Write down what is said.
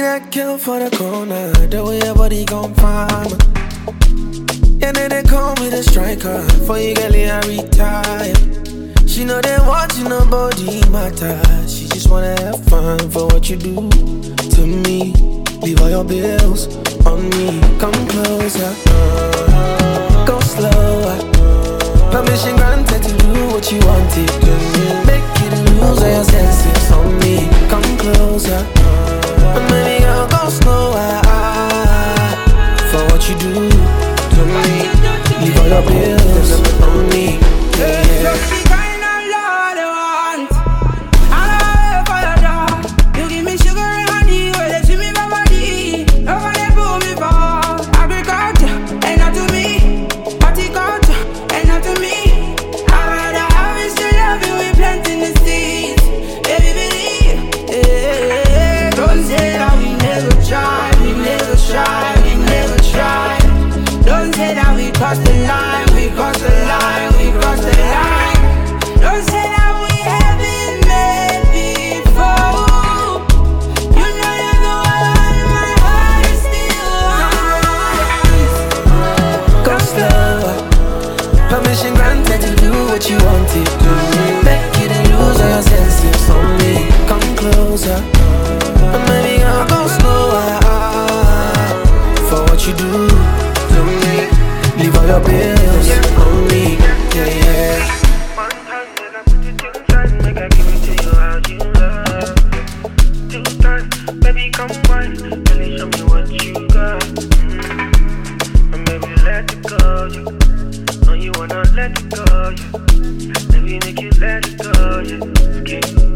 that girl for the corner, the way your body gon' find me. Yeah, then they call me the striker, for you girl, I retire. She know they watching nobody matter. She just wanna have fun for what you do to me. Leave all your bills on me. Come closer, go slower. Permission granted to do what you wanted to Make you lose all your senses on me. You do me, leave all your bills crossed the line, we crossed the line, we crossed the line. Don't say that we haven't met before. You know you're the one my heart is still Go slower. Permission granted to do what you wanted to. Make you how you love. Two times, baby, come really show me what you got. And maybe let it go. Know you wanna let it go, make you let it go, yeah.